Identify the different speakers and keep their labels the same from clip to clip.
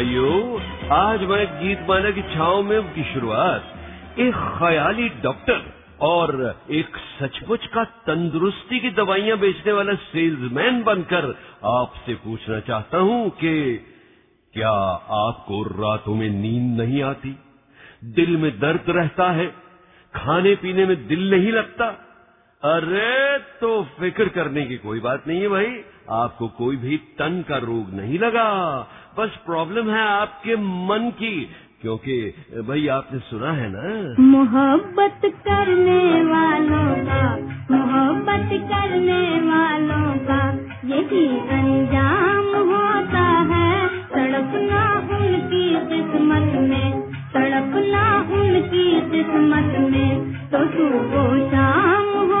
Speaker 1: भाइयों, आज मैं गीत माना की छाओ में की शुरुआत। एक ख्याली डॉक्टर और एक सचमुच का तंदुरुस्ती की दवाइयाँ बेचने वाला सेल्समैन बनकर आपसे पूछना चाहता हूँ कि क्या आपको रातों में नींद नहीं आती? दिल में दर्द रहता है खाने पीने में दिल नहीं लगता अरे तो फ़िक्र करने की कोई बात नहीं है भाई। आपको कोई भी तन का रोग नहीं लगा। बस प्रॉब्लम है आपके मन की, क्योंकि, भाई आपने सुना है ना?
Speaker 2: मोहब्बत करने वालों का, मोहब्बत करने वालों का यही अंजाम होता है। तड़पना उनकी किस्मत में, तड़पना उनकी किस्मत में तो सुबह शाम है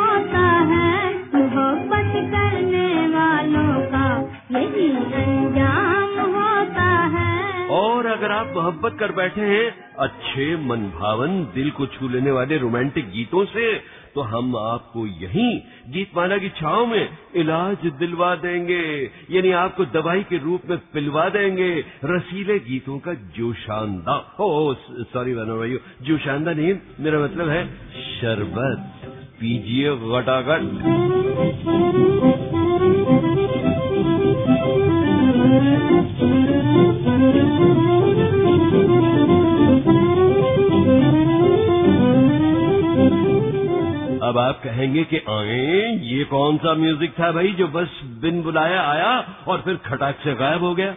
Speaker 1: अगर आप मोहब्बत कर बैठे हैं, अच्छे मन भावन दिल को छू लेने वाले रोमांटिक गीतों से तो हम आपको यहीं गीतमाला की छाव में इलाज दिलवा देंगे। यानी आपको दवाई के रूप में पिलवा देंगे। रसीले गीतों का जो शानदार ओ सॉरी बनो भाई जो शानदार नहीं, मेरा मतलब है शरबत। पीजिए गटागट अब आप कहेंगे कि आए ये कौन सा म्यूज़िक था भाई जो बस बिन बुलाया आया और फिर खटाक से गायब हो गया?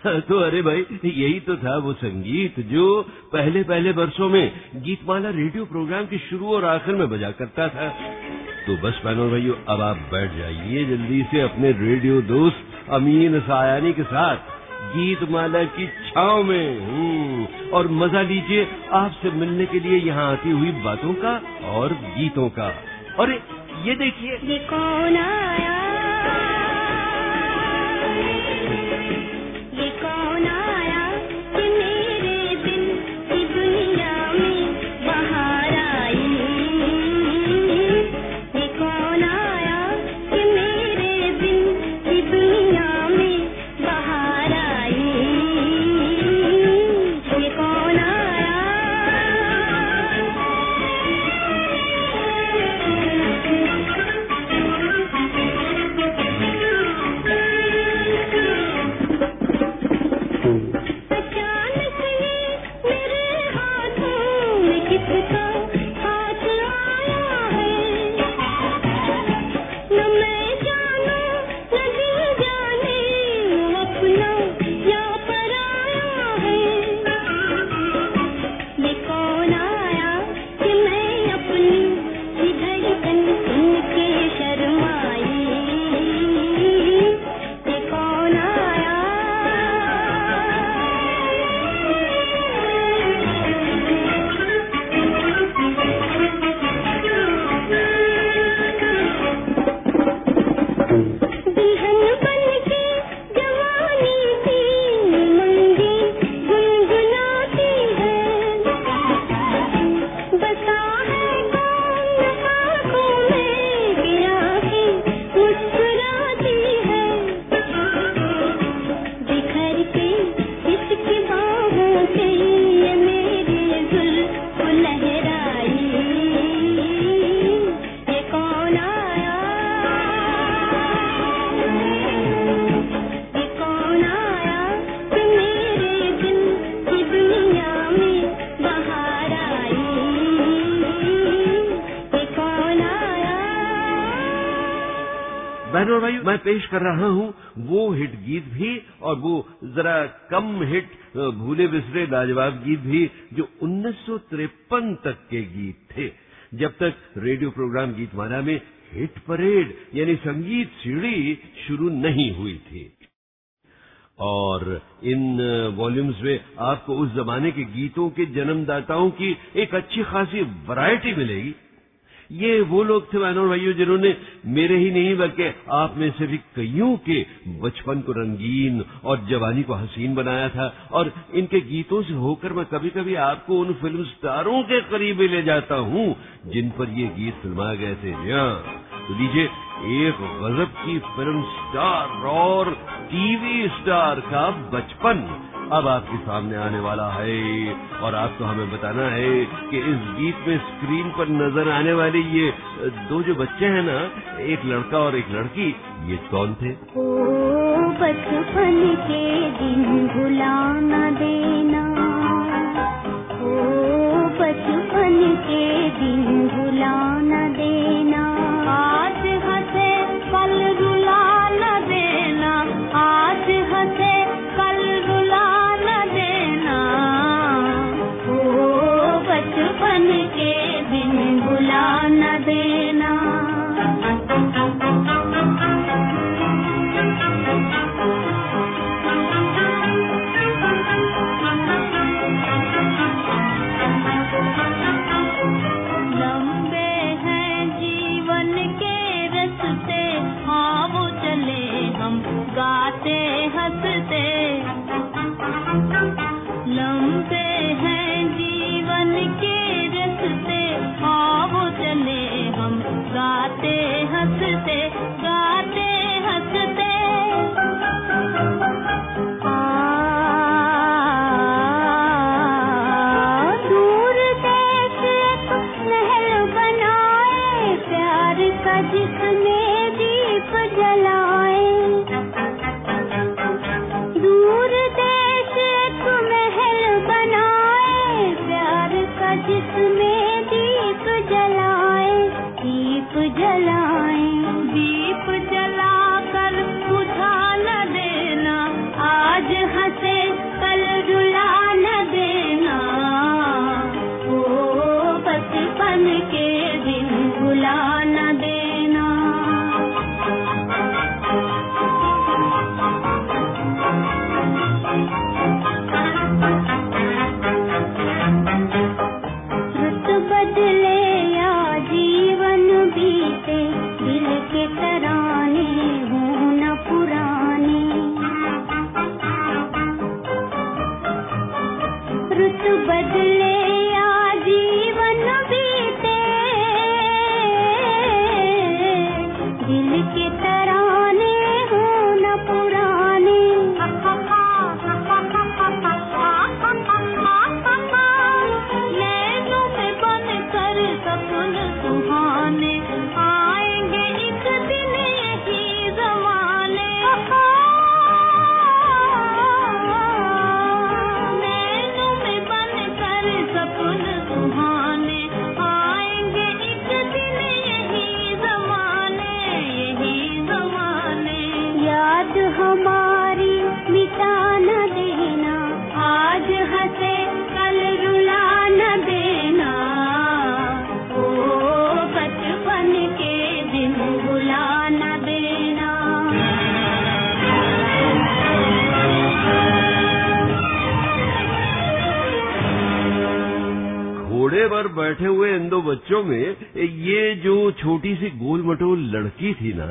Speaker 1: तो अरे भाई, यही तो था वो संगीत जो पहले पहले वर्षों में गीतमाला रेडियो प्रोग्राम के शुरू और आखिर में बजा करता था। तो बस बहनों भाइयों, अब आप बैठ जाइए जल्दी से अपने रेडियो दोस्त अमीन सायानी के साथ गीतमाला की छाव में और मज़ा लीजिए आपसे मिलने के लिए यहाँ आती हुई बातों का और गीतों का। और ये देखिए।
Speaker 2: ये कौन आया? मैं
Speaker 1: पेश कर रहा हूँ, वो हिट गीत भी और वो जरा कम हिट भूले बिसरे लाजवाब गीत भी जो उन्नीस सौ तिरपन तक के गीत थे। जब तक रेडियो प्रोग्राम गीतमाला में हिट परेड, यानी संगीत सीढ़ी शुरू नहीं हुई थी। और इन वॉल्यूम्स में आपको उस जमाने के गीतों के जन्मदाताओं की एक अच्छी खासी वैरायटी मिलेगी। ये वो लोग थे बहनों भाइयों जिन्होंने मेरे ही नहीं बल्कि आप में से भी कईयों के बचपन को रंगीन और जवानी को हसीन बनाया था और इनके गीतों से होकर मैं कभी कभी आपको उन फ़िल्म स्टारों के करीब ले जाता हूँ जिन पर ये गीत फिल्माए गए थे। हाँ। तो लीजिए एक गजब की फ़िल्म स्टार और टीवी स्टार का बचपन अब आपके सामने आने वाला है। और आपको हमें बताना है कि इस गीत में स्क्रीन पर नज़र आने वाले ये दो जो बच्चे हैं ना, एक लड़का और एक लड़की, ये कौन थे?
Speaker 2: ओ, बचपन के दिन भुला न देना। ओ, बचपन के दिन जिसमें दीप जलाए दीप जलाए।
Speaker 1: बच्चों में ये जो छोटी सी गोल मटोल लड़की थी ना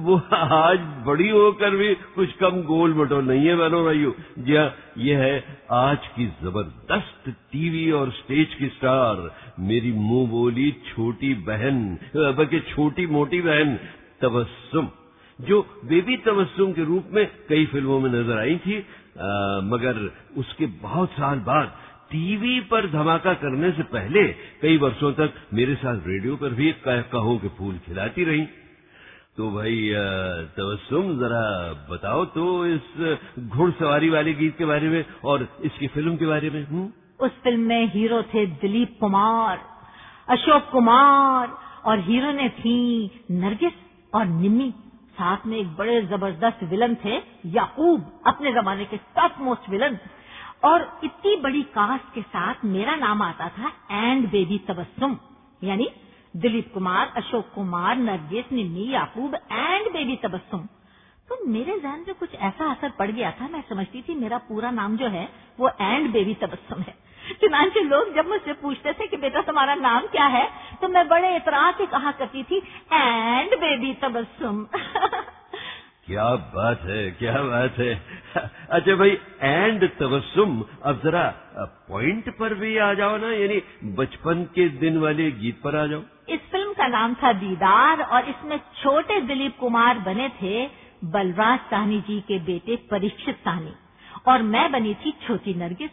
Speaker 1: वो आज बड़ी होकर भी कुछ कम गोल मटोल नहीं है बहनों भाइयों। हाँ ये है आज की ज़बरदस्त टीवी और स्टेज की स्टार मेरी मुँह बोली छोटी बहन बल्कि छोटी मोटी बहन तबस्सुम जो बेबी तबस्सुम के रूप में कई फ़िल्मों में नज़र आई थी आ, मगर उसके बहुत साल बाद टीवी पर धमाका करने से पहले कई वर्षों तक मेरे साथ रेडियो पर भी कह कहो के फूल खिलाती रही। तो भाई अ, तबस्सुम जरा बताओ तो इस घुड़सवारी वाले गीत के बारे में और इसकी फ़िल्म के बारे में हम्म?
Speaker 3: उस फ़िल्म में हीरो थे दिलीप कुमार अशोक कुमार और हीरो ने थी नरगिस और निम्मी। साथ में एक बड़े ज़बरदस्त विलन थे याकूब अपने जमाने के टॉप मोस्ट विलन और इतनी बड़ी कास्ट के साथ मेरा नाम आता था एंड बेबी तबस्सुम, यानी दिलीप कुमार, अशोक कुमार, नरगिस, निम्मी, याकूब एंड बेबी तबस्सुम। तो मेरे जहन पे कुछ ऐसा असर पड़ गया था, मैं समझती थी मेरा पूरा नाम जो है वो एंड बेबी तबस्सुम है। चुनाचे लोग जब मुझसे पूछते थे कि बेटा तुम्हारा नाम क्या है तो मैं बड़े इतरा से कहा करती थी एंड बेबी तबस्सुम।
Speaker 1: क्या बात है, क्या बात है। अच्छा भाई एंड तबस्सुम, अब जरा पॉइंट पर भी आ जाओ ना, यानी बचपन के दिन वाले गीत पर आ जाओ।
Speaker 3: इस फ़िल्म का नाम था दीदार, और इसमें छोटे दिलीप कुमार बने थे बलराज साहनी जी के बेटे परीक्षित साहनी, और मैं बनी थी छोटी नरगिस,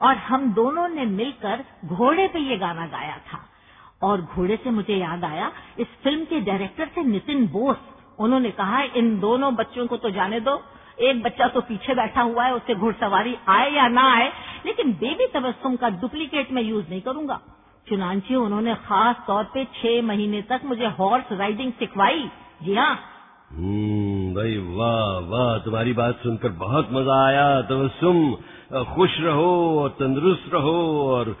Speaker 3: और हम दोनों ने मिलकर घोड़े पे ये गाना गाया था। और घोड़े से मुझे याद आया, इस फ़िल्म के डायरेक्टर थे नितिन बोस उन्होंने कहा इन दोनों बच्चों को तो जाने दो। एक बच्चा तो पीछे बैठा हुआ है उससे घुड़सवारी आए या ना आए लेकिन बेबी तबस्सुम का डुप्लीकेट मैं यूज़ नहीं करूँगा। चुनाची उन्होंने खास तौर पे छह महीने तक मुझे हॉर्स राइडिंग सिखवाई। जी हाँ।
Speaker 1: हम्म, भाई वाह वाह तुम्हारी बात सुनकर बहुत मज़ा आया। तबस्सुम खुश रहो और तंदुरुस्त रहो और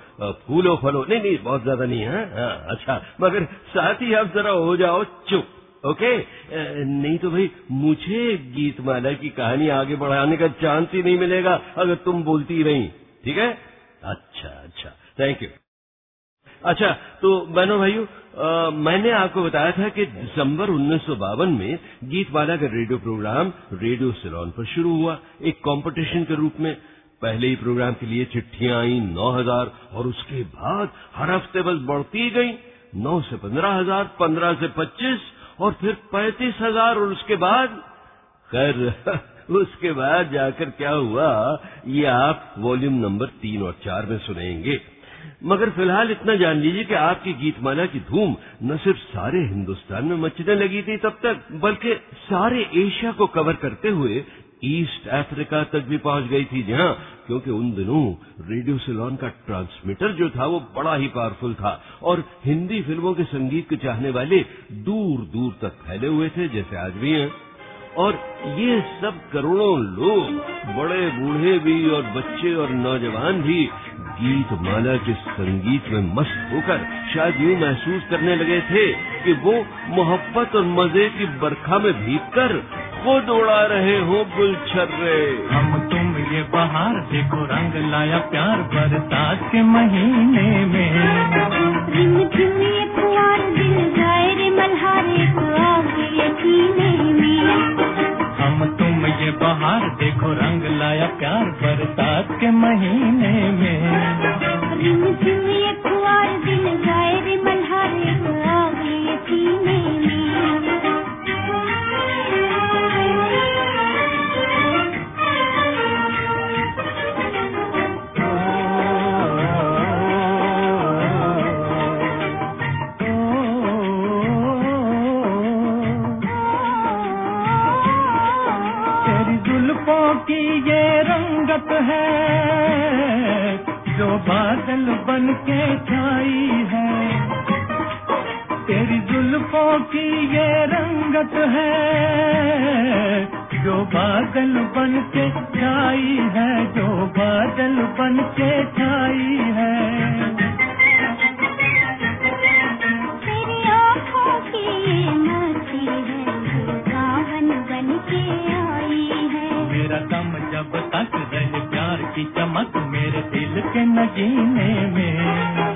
Speaker 1: फूलो फलो। नहीं नहीं बहुत ज़्यादा नहीं है हाँ, अच्छा मगर साथ ही आप जरा हो जाओ चुप। ओके? नहीं तो भाई, मुझे गीतमाला की कहानी आगे बढ़ाने का चांस ही नहीं मिलेगा, अगर तुम बोलती रही ठीक है? अच्छा अच्छा। थैंक यू अच्छा तो बहनों भाइयों मैंने आपको बताया था कि दिसंबर उन्नीस सौ बावन में गीतमाला का रेडियो प्रोग्राम रेडियो सिलोन पर शुरू हुआ। एक कंपटीशन के रूप में पहले ही प्रोग्राम के लिए चिट्ठियाँ आई नौ हज़ार, और उसके बाद हर हफ़्ते बस बढ़ती गई। नौ से पंद्रह हज़ार, पंद्रह से पच्चीस और फिर पैंतीस हज़ार और उसके बाद? खैर, उसके बाद जाकर क्या हुआ? ये आप वॉल्यूम नंबर तीन और चार में सुनेंगे। मगर फ़िलहाल इतना जान लीजिए कि आपकी गीतमाला की धूम न सिर्फ़ सारे हिंदुस्तान में मचने लगी थी तब तक, बल्कि सारे एशिया को कवर करते हुए ईस्ट अफ्रीका तक भी पहुँच गई थी जहाँ क्योंकि उन दिनों रेडियो सिलोन का ट्रांसमीटर जो था वो बड़ा ही पावरफुल था और हिंदी फ़िल्मों के संगीत के चाहने वाले दूर दूर तक फैले हुए थे, जैसे आज भी हैं। और ये सब करोड़ों लोग, बड़े बूढ़े भी और बच्चे और नौजवान भी गीत माला के संगीत में मस्त होकर शायद यूँ महसूस करने लगे थे कि वो मोहब्बत और मज़े की बरखा में भीग कर खुद उड़ा रहे हो गुलछर्रे।
Speaker 4: हम तुम ये बाहर देखो रंग लाया प्यार बरसात के महीने में।
Speaker 2: झिम ये पुआर दिल जाए रे मल्हारे को आगे यकीने में।
Speaker 4: हम तुम ये बाहर देखो रंग लाया प्यार बरसात के महीने में।
Speaker 2: झिम
Speaker 4: बादल बन के छाई है। तेरी जुल्फों की ये रंगत है जो बादल बन के छाई है जो बादल बन के छाई है।
Speaker 2: तेरी आँखों की ये है जो सावन बन के आई है।
Speaker 4: मेरा दम जब तक की चमक मेरे दिल के नगीने
Speaker 2: में।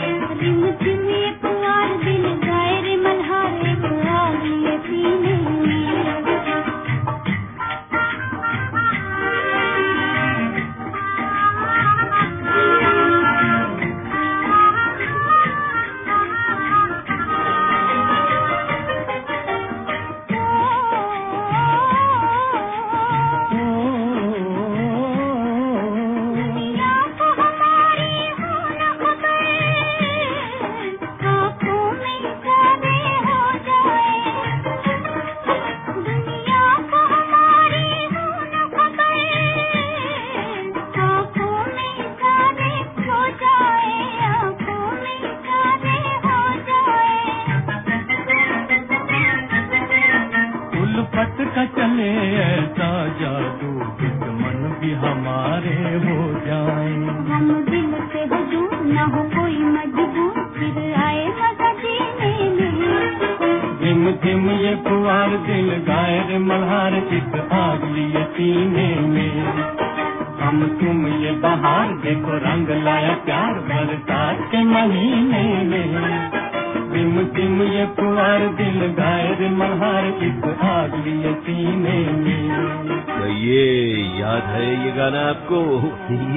Speaker 1: याद है ये गाना आपको।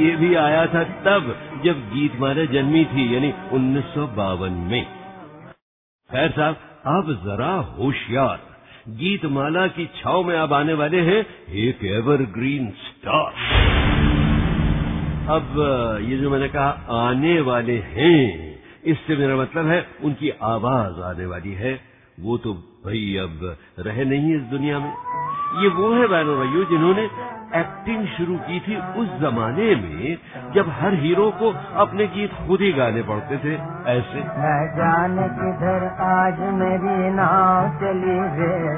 Speaker 1: ये भी आया था तब, जब गीत माला जन्मी थी, यानी उन्नीस सौ बावन में। खैर साहब, अब जरा होशियार। गीत माला की छाव में अब आने वाले हैं एक एवरग्रीन स्टार अब ये जो मैंने कहा, आने वाले हैं, इससे मेरा मतलब है उनकी आवाज़ आने वाली है। वो तो भाई अब रहे नहीं इस दुनिया में। ये वो है बैनो भाइयों जिन्होंने एक्टिंग शुरू की थी उस जमाने में, जब हर हीरो को अपने गीत खुद ही गाने पड़ते थे, ऐसे।
Speaker 5: न जाने किधर आज मेरी नाव चली रे।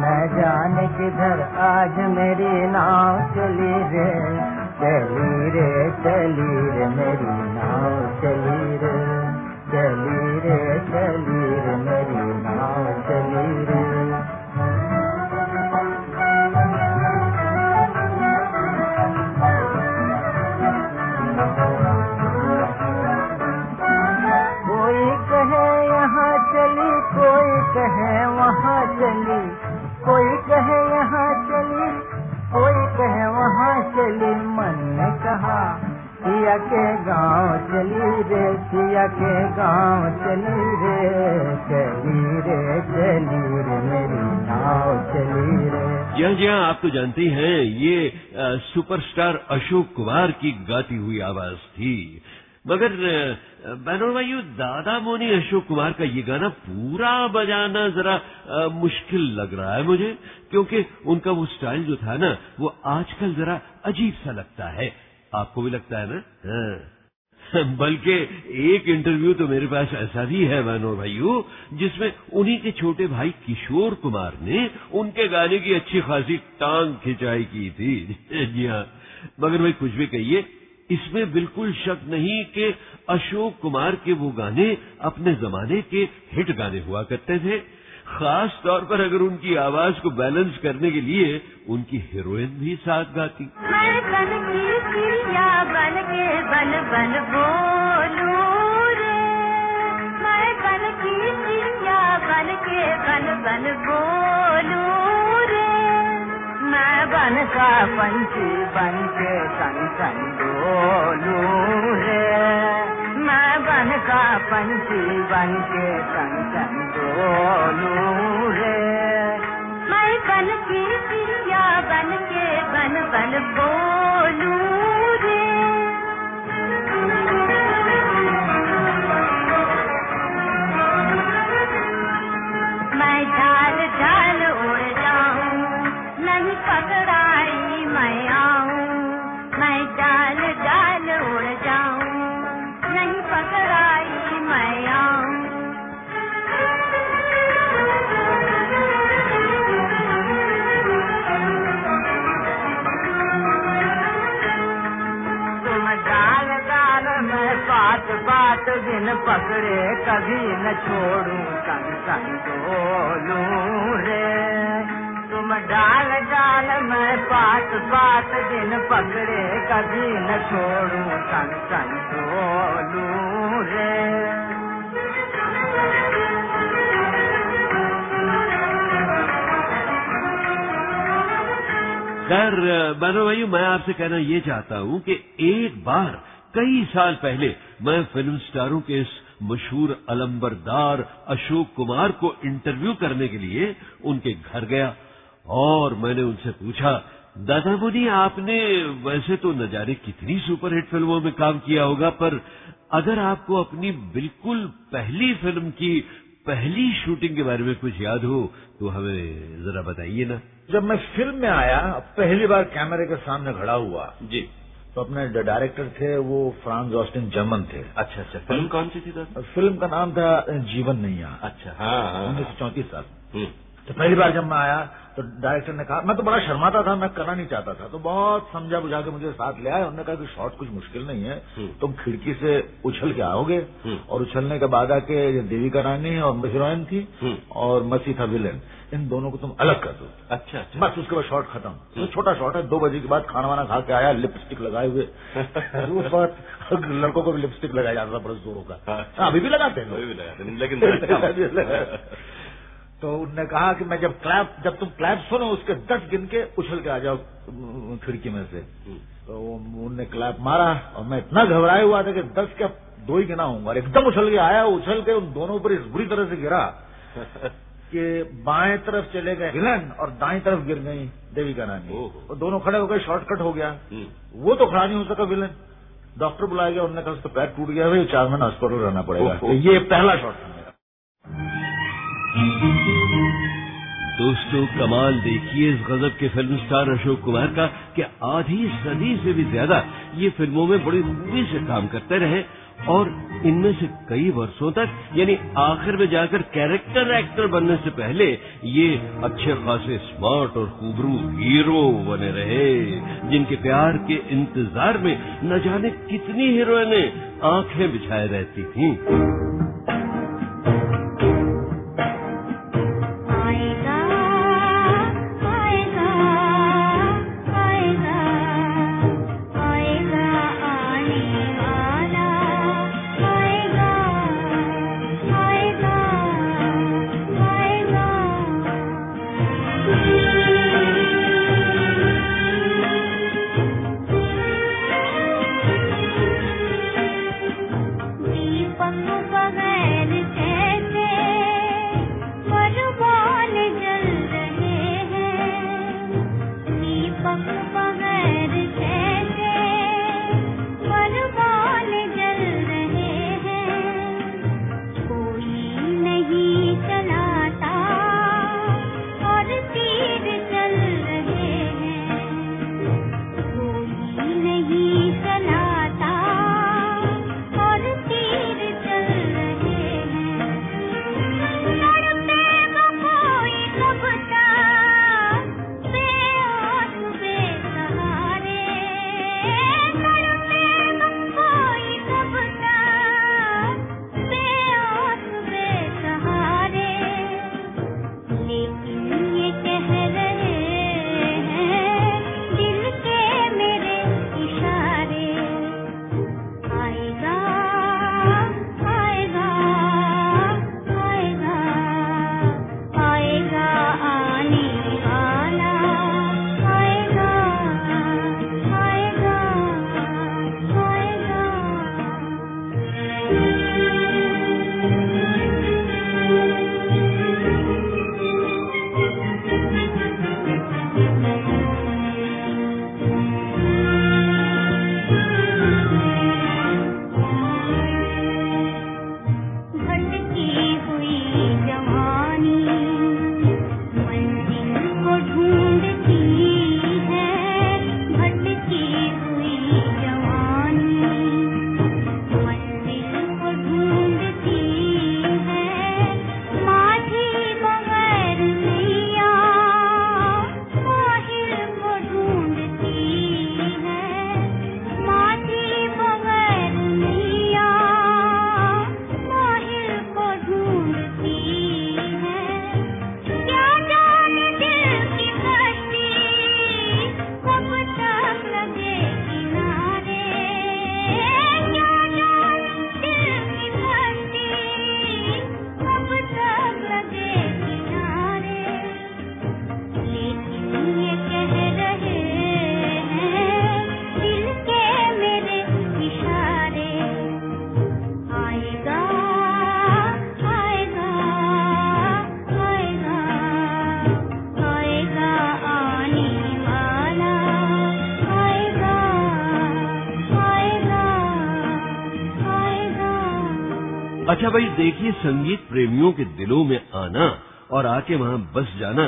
Speaker 5: न जाने किधर आज मेरी नाव चली रे। चली रे चली रे, मेरी नाव चली रे। चली रे, चली
Speaker 1: अशोक कुमार की गाती हुई आवाज़ थी। मगर बहनों भाइयों, दादा मोनी अशोक कुमार का ये गाना पूरा बजाना जरा मुश्किल लग रहा है मुझे, क्योंकि उनका वो स्टाइल जो था ना, वो आजकल जरा अजीब सा लगता है। आपको भी लगता है ना? हाँ। बल्कि एक इंटरव्यू तो मेरे पास ऐसा भी है, बहनों भाइयों, जिसमें उन्हीं के छोटे भाई किशोर कुमार ने उनके गाने की अच्छी खासी टांग खिंचाई की थी। जी हाँ। मगर भाई कुछ भी कहिए, इसमें बिल्कुल शक नहीं कि अशोक कुमार के वो गाने अपने जमाने के हिट गाने हुआ करते थे। खास तौर पर अगर उनकी आवाज़ को बैलेंस करने के लिए उनकी हीरोइन भी साथ गाती।
Speaker 2: के बन बन रे। मैं बन की चिड़िया बन के बन बन बोलूँ रे।
Speaker 5: मैं बन का पंछी, बन के सन सन डोलूं रे। मैं बन का पंछी, बन के सन सन डोलूं
Speaker 1: खैर बनो भाई मैं आपसे कहना ये चाहता हूँ कि एक बार, कई साल पहले, मैं फ़िल्म स्टारों के इस मशहूर अलंबरदार अशोक कुमार को इंटरव्यू करने के लिए उनके घर गया और मैंने उनसे पूछा, दादा मुनि, आपने वैसे तो न जाने कितनी सुपरहिट फ़िल्मों में काम किया होगा, पर अगर आपको अपनी बिल्कुल पहली फ़िल्म की पहली शूटिंग के बारे में कुछ याद हो तो हमें जरा बताइए ना।
Speaker 6: जब मैं फ़िल्म में आया पहली बार कैमरे के सामने खड़ा हुआ।
Speaker 1: जी।
Speaker 6: तो अपने डायरेक्टर थे वो फ्रांस ऑस्टिन जर्मन थे।
Speaker 1: अच्छा अच्छा। फ़िल्म कौन सी थी दादा
Speaker 6: फ़िल्म का नाम था जीवन नैया
Speaker 1: अच्छा हाँ हाँ।
Speaker 6: उन्नीस सौ चौंतीस साल।
Speaker 1: हम्म,
Speaker 6: तो पहली बार जब मैं आया तो डायरेक्टर ने कहा मैं तो बड़ा शर्माता था मैं करना नहीं चाहता था। तो बहुत समझा बुझा के मुझे साथ ले आया उन्होंने कहा कि शॉट कुछ मुश्किल नहीं है।
Speaker 1: हम्म।
Speaker 6: तुम खिड़की से उछल के आओगे
Speaker 1: हम्म।
Speaker 6: और उछलने के बाद आके देविका रानी और हीरोइन थी। और मसी था विलेन। इन दोनों को तुम अलग कर दो।
Speaker 2: अच्छा अच्छा।
Speaker 6: बस उसके बाद शॉट खत्म। तो छोटा शॉट है दो बजे के बाद खाना वाना खा के आया लिपस्टिक लगाए हुए। उस वक्त लड़कों को भी लिपस्टिक लगाया जाता था बड़े जोरों का। हाँ, अभी भी लगाते हैं।
Speaker 2: लेकिन
Speaker 6: तो उनने कहा कि मैं जब क्लैप जब तुम क्लैप सुनो उसके दस गिन के उछल के आ जाओ खिड़की में से। तो वो- उनने क्लैप मारा और मैं इतना घबराया हुआ था कि दस क्या दो ही गिना हूँ एकदम उछल के आया उछल के उन दोनों पर इस बुरी तरह से गिरा। कि बाएँ तरफ़ चले गए विलन और दाएँ तरफ़ गिर गई देविका रानी
Speaker 2: ओहो।
Speaker 6: और दोनों खड़े हो गए शॉर्टकट हो गया
Speaker 2: हम्म।
Speaker 6: वो तो खड़ा नहीं हो सका विलन डॉक्टर बुलाया गया उन्होंने कहा उसका पैर टूट गया भाई चार महीना हॉस्पिटल रहना पड़ेगा। तो ये पहला शॉट था मेरा
Speaker 2: दोस्तों कमाल देखिए इस गजब के फ़िल्म स्टार अशोक कुमार का कि आधी सदी से भी ज़्यादा ये फ़िल्मों में बड़ी खूबी से काम करते रहे और इनमें से कई वर्षों तक, यानी आखिर में जाकर कैरेक्टर एक्टर बनने से पहले, ये अच्छे खासे स्मार्ट और खूबरू हीरो बने रहे, जिनके प्यार के इंतज़ार में न जाने कितनी हीरोइनें आँखें बिछाए रहती थीं। अच्छा भाई, देखिए संगीत प्रेमियों के दिलों में आना और आके वहाँ बस जाना,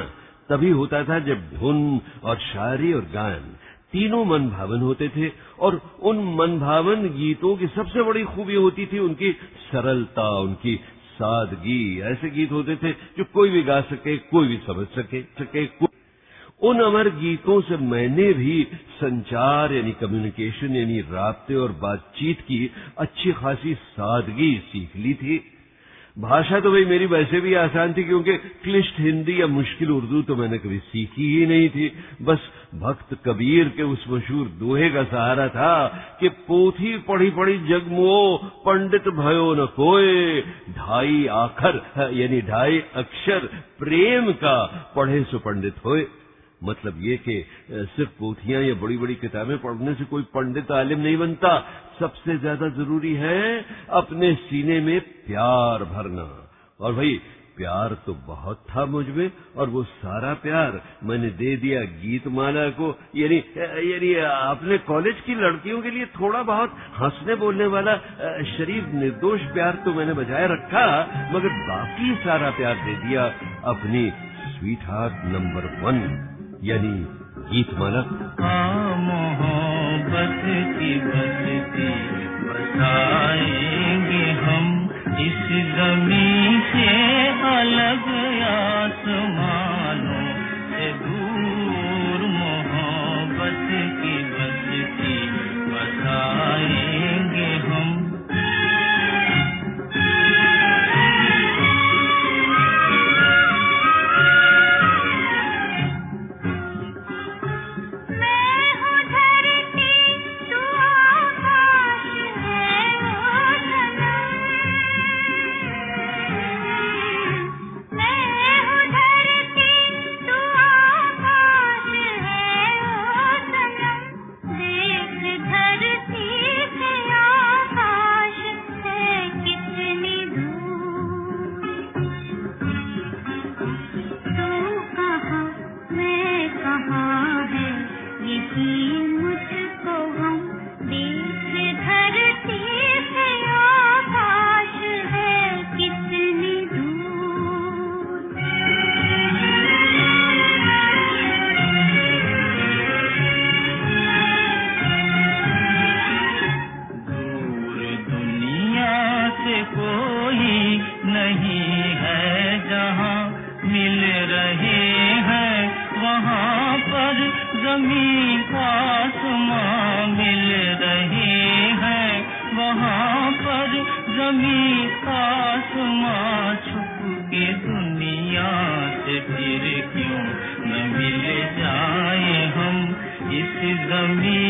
Speaker 2: तभी होता था जब धुन और शायरी और गायन तीनों मन भावन होते थे और उन मन भावन गीतों की सबसे बड़ी खूबी होती थी उनकी सरलता, उनकी सादगी। ऐसे गीत होते थे जो कोई भी गा सके, कोई भी समझ सके सके उन अमर गीतों से मैंने भी संचार, यानी कम्युनिकेशन यानी राब्ते और बातचीत की अच्छी खासी सादगी सीख ली थी।
Speaker 1: भाषा तो भाई मेरी वैसे भी आसान थी, क्योंकि क्लिष्ट हिंदी या मुश्किल उर्दू तो मैंने कभी सीखी ही नहीं थी। बस भक्त कबीर के उस मशहूर दोहे का सहारा था कि पोथी पढ़ी पढ़ी जगमो पंडित भयो न कोय ढाई आखर, यानी ढाई अक्षर प्रेम का पढ़े सो पंडित होए। मतलब ये कि सिर्फ़ पोथियाँ या बड़ी बड़ी किताबें पढ़ने से कोई पंडित आलिम नहीं बनता। सबसे ज़्यादा ज़रूरी है अपने सीने में प्यार भरना। और भाई, प्यार तो बहुत था मुझमें, और वो सारा प्यार मैंने दे दिया गीत माला को। यानी यानी अपने कॉलेज की लड़कियों के लिए थोड़ा बहुत हंसने बोलने वाला शरीफ निर्दोष प्यार तो मैंने बजाय रखा, मगर बाकी सारा प्यार दे दिया अपनी स्वीट हार्ट नंबर वन। यानी गीतमाला
Speaker 4: मोहब्बत की बताएँगे हम इस गमी से अलग आसमानों से कोई नहीं है जहाँ मिल रहे हैं, वहाँ पर ज़मीन आसमां मिल रहे हैं, वहाँ पर ज़मीन आसमां छुप के दुनिया से फिर क्यों न मिल जाए हम इस ज़मीन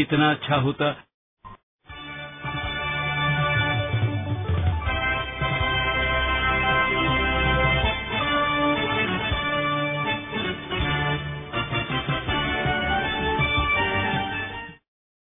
Speaker 7: कितनी अच्छा होता।